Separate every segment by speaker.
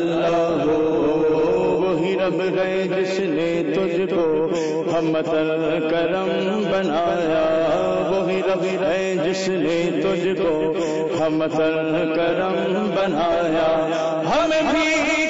Speaker 1: اللہ وہی رب ہے جس نے تجھ کو ہم کرم بنایا۔ وہی رب ہے جس نے تجھ کو ہم کرم بنایا۔ ہم بھی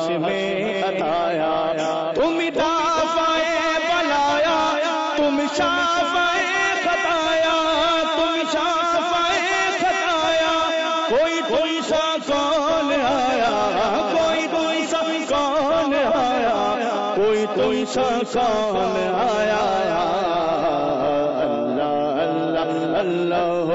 Speaker 1: کاش میں اتایا تم دافائے بلایا تم شافائے خطایا تم شافائے خطایا کوئی کوئی سا کون آیا کوئی کوئی سا کون آیا کوئی کوئی سا کون آیا اللہ اللہ اللہ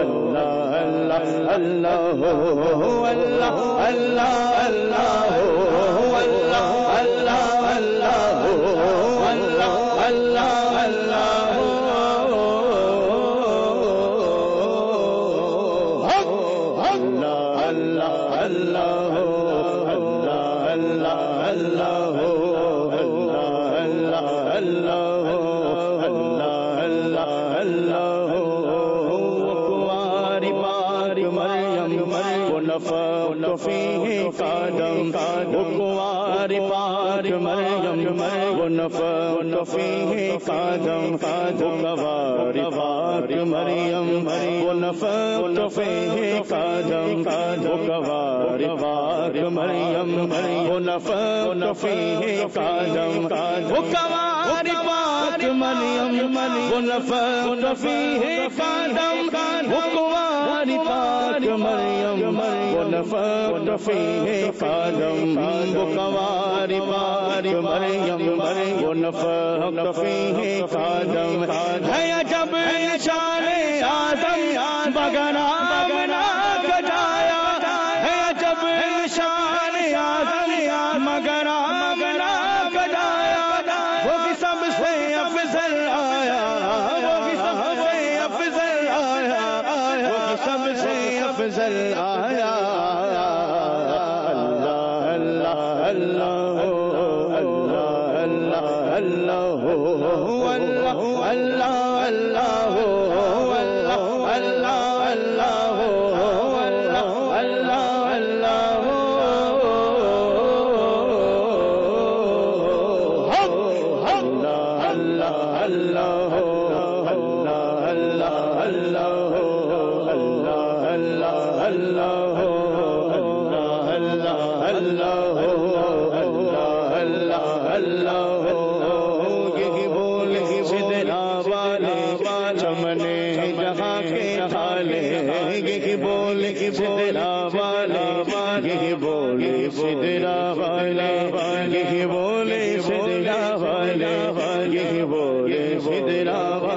Speaker 1: اللہ اللہ اللہ اللہ اللہ اللہ مریم وہ نفق فیہ قدم بکوار پاک مریم وہ نفق فیہ قدم بکوار پاک مریم وہ نفق فیہ قدم بکوار پاک مریم وہ نفق فیہ قدم بکوار پاک مریم وہ نفق فیہ قدم بکوار ہماری پاک مریم، وہ نفق فیہ قدم وہ قواری پاک مریم، وہ فیہ قدم ہے عجب نشان آدم بگنا افضل آیا اللہ اللہ اللہ اللہ یہی بول سدنا والے چمنے جہاں کے حالے یہی بول سدنا والے یہی بول سدنا والے یہی بول سدنا والے یہی بول سدنا والے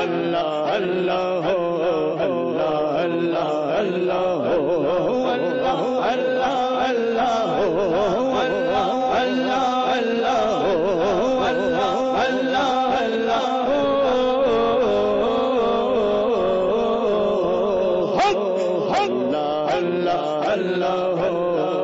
Speaker 1: اللہ اللہ اللہ اللہ اللہ اللہ اللہ اللہ اللہ اللہ اللہ اللہ اللہ اللہ اللہ اللہ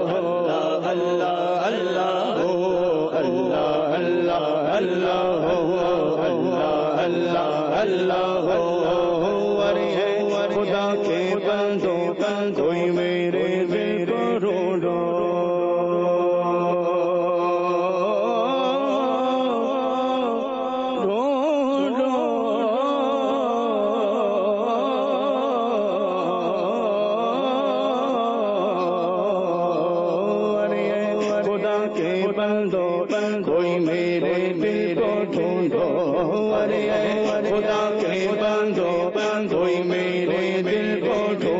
Speaker 1: بندو کوئی میرے دل کو ڈھونڈو۔ ارے خدا کے بندو کوئی میرے دل کو ڈھونڈو۔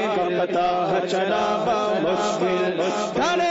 Speaker 1: کا چلا با مشکل